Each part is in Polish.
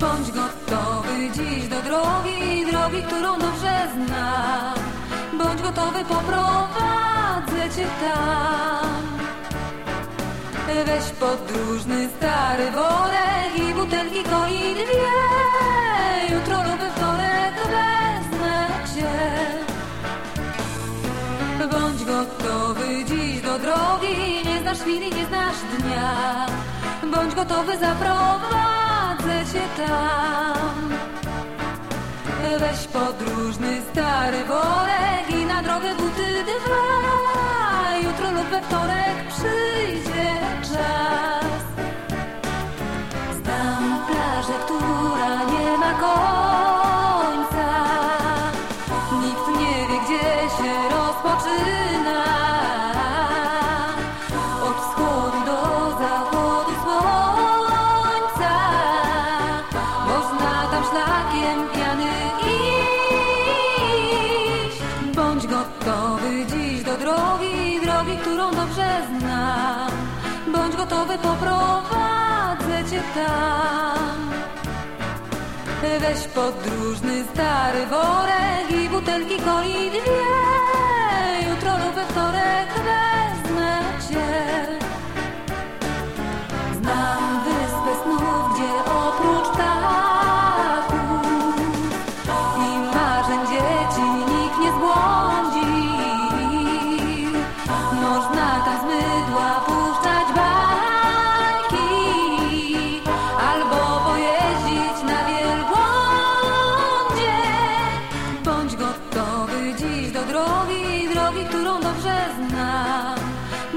Bądź gotowy dziś do drogi, drogi, którą dobrze znam. Bądź gotowy, poprowadzę cię tam. Weź podróżny stary worek i butelki coli dwie. Jutro lub wtorek znasz chwili, nie znasz dnia. Bądź gotowy, zaprowadzę cię tam. Weź podróżny stary worek i na drogę buty dwa. Iść. Bądź gotowy dziś do drogi, drogi, którą dobrze znam. Bądź gotowy, poprowadzę cię tam. Weź podróżny stary worek i butelki coli dwie. Jutro lub we wtorek wezmę znam.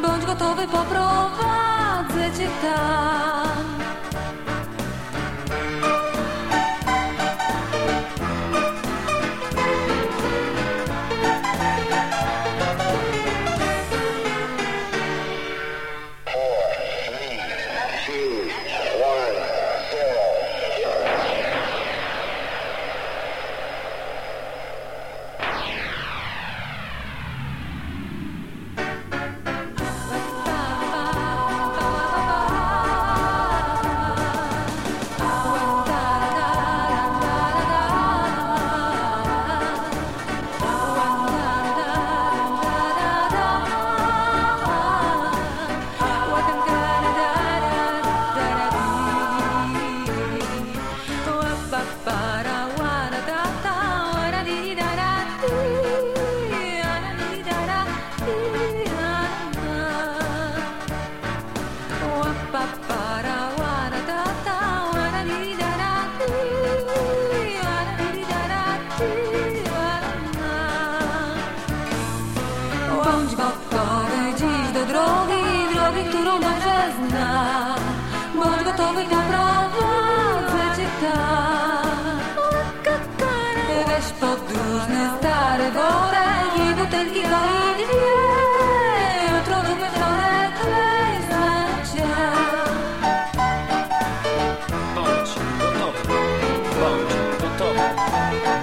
Bądź gotowy, poprowadzę cię tam. Którą dobrze znam. Bądź gotowy, poprowadzę cię tam. Weź podróżny stary worek i butelki coli dwie. Jutro lub wtorek wezmę cię. Bądź gotowy, bądź gotowy.